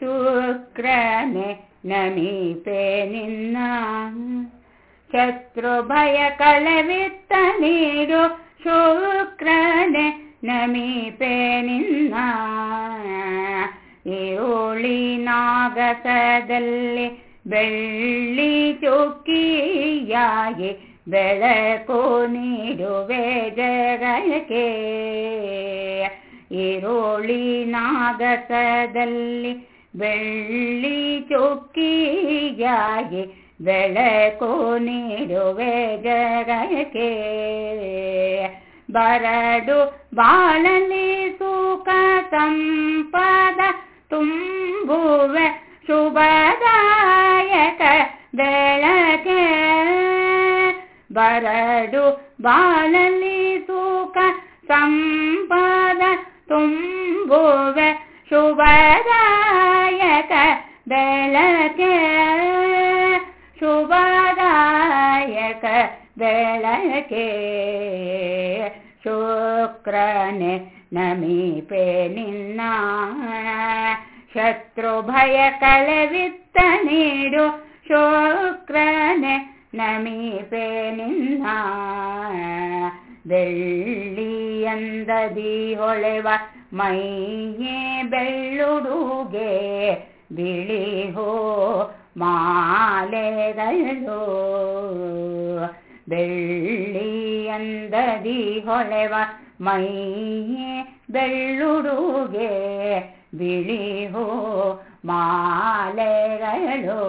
ಶುಕ್ರನೆ ನಮೀಪೆ ನಿನ್ನ ಶತ್ರು ಭಯ ಕಳವಿತ್ತ ನೀಡು ಶುಕ್ರನೆ ನಮೀಪೆ ನಿನ್ನ ಈರುಳಿ ನಾಗಸದಲ್ಲಿ ಬೆಳ್ಳಿ ಚುಕ್ಕಿಯಾಗಿ ಬೆಳಕು ನೀಡುವೆ ಜಗಕ್ಕೆ. ಈರುಳಿ ನಾಗಸದಲ್ಲಿ ಬೆಳ್ಳಿ ಚುಕ್ಕಿಯಾಗಿ ಬೆಳಕು ನೀಡುವೆ ಜಗಕ್ಕೆ ಬರಡು ಬಾಳಲಿ ಸುಖ ಸಂಪದ ತುಂಬುವೆ ಶುಭದಾಯಕ ಬೆಳಕೆ ಬರಡು ಬಾಳಲಿ ಸುಖ ಸಂಪದ ಶುಭದಾಯಕ ಬೆಳಕೆ ಶುಕ್ರನೆ ನಮೀಪೆ ನಿನ್ನ ಶತ್ರು ಭಯ ಕಲವಿತ್ತ ನೀಡು. ಶುಕ್ರನೆ ನಮೀಪೆ ನಿನ್ನ ಬೆಳ್ಳಿಯಂದದಿ ಹೊಳೆವ ಮೈಯೇ ಬೆಳ್ಳುಡುಗೆ ಬಿಳಿ ಹೋ ಮಾಲೆಗಳು ಬೆಳ್ಳಿಯಂದದಿ ಹೊಳೆವ ಮೈಯೇ ಬೆಳ್ಳುಡುಗೆ ಬಿಳಿ ಹೋ ಮಾಲೆಗಳು.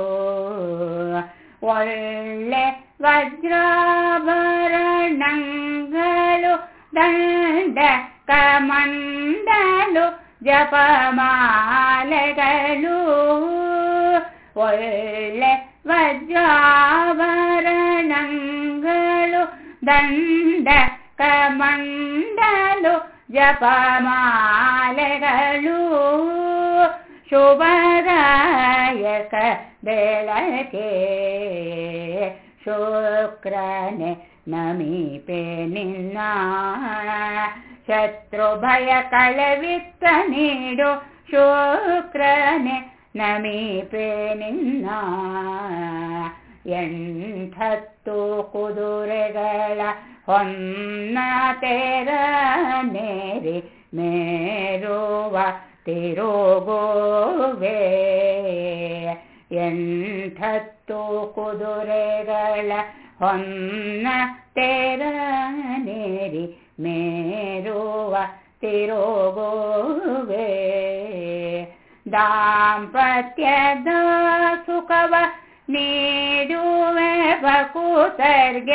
ಒಳ್ಳೆ ವಜ್ರಾಭರಣಗಳು ದಂಡ ಕಮಂಡಲು ಜಪಮಾಲೆಗಳು ಒಳ್ಳೆ ವಜ್ರಾಭರಣಗಳು ದಂಡ ಕಮಂಡಲು ಜಪಮಾಲೆಗಳು ಶುಭದಾಯಕ ಬೆಳಕೆ ಶುಕ್ರನೆ ನಮೀಪೆ ನಿನ್ನ ಶತ್ರು ಭಯ ಕಳವಿತ್ತ ನೀಡು ಶುಕ್ರನೆ ನಮೀಪೆ ನಿನ್ನ ಎಂಥತ್ತು ಕುದುರೆಗಳ ಹೊನ್ನ ತೆರ ನೇರಿ ಮೇರುವ ತಿರುಗುವೆ. ಎಂಥತ್ತು ಕುದುರೆಗಳ ಹೊನ್ನ ತೆರ ನೇರಿ ಮೇರುವ ತಿರುಗುವೆ. दाम्पत्य सुखव नीरु भपुतर्ग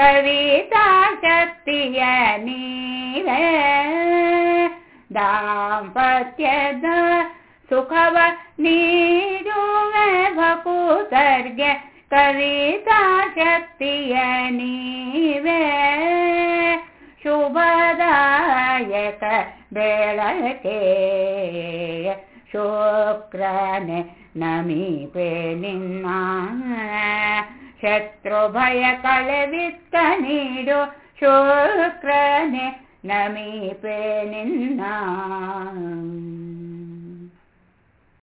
कविता शक्तिय नीव दाम्पत्यद सुखव नीरु भपुतर्ग कविता शक्तिय नीवे शुभदायक बेळके ಶುಕ್ರನೆ ನಮೀಪೆ ನಿನ್ನ ಶತ್ರು ಭಯ ಕಳವಿತ್ತ ನೀಡು ಶುಕ್ರನೆ ನಮೀಪೆ ನಿನ್ನ